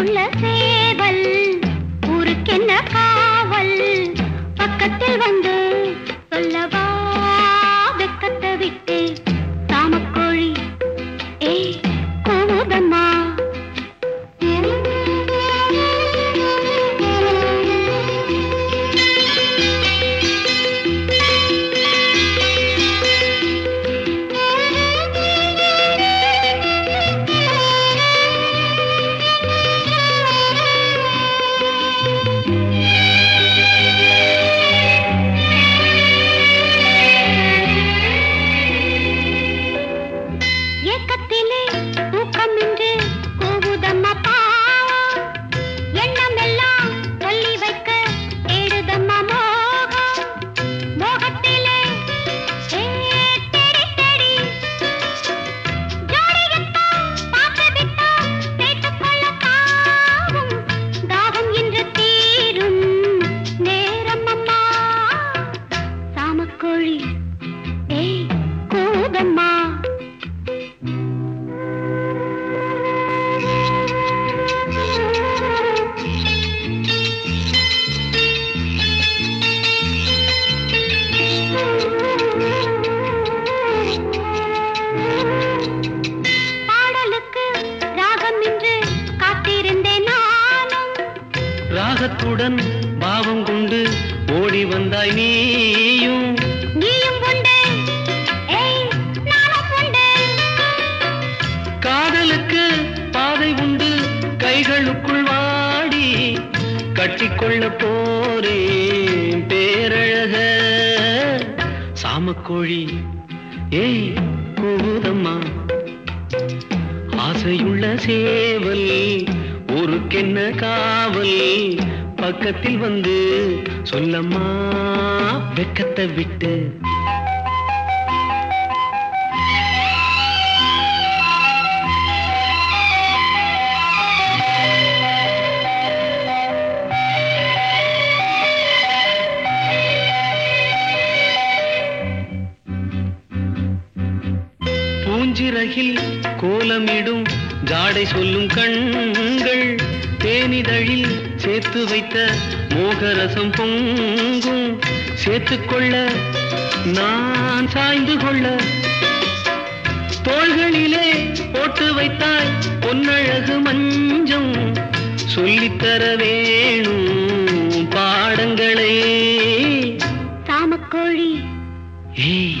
உள்ள சேவல் ஊருக்கென்ன காவல்? பக்கத்தில் வந்து சொல்லவா? வெக்கத்தை விட்டு சாமக்கோழி ஏ கோதம்மா பாசத்துடன் பாவம் கொண்டு ஓடி வந்தாய் நீயும். காதலுக்கு பாதை உண்டு கைகளுக்குள் வாடி. கட்டிக்கொள்ள போறேன் பேரழக. சாமக்கோழி ஏய் கூதம்மா ஆசையுள்ள சேவல் ஊருக்கென்ன காவல்? பக்கத்தில் வந்து சொல்லம்மா வெக்கத்தை விட்டு. பூஞ்சிரகில் கோலமிடும் ஜாடை சொல்லும் கண்கள் தேனிதழில் சேர்த்து வைத்த மோகரசம் பொங்கும். சேர்த்துக்கொள்ள நான் சாய்ந்து கொள்ள. தோள்களிலே போட்டு வைத்தாய் பொன்னழகு மஞ்சம். சொல்லித்தர வேணும் பாடங்களே. தாமக்கோழி. ஏ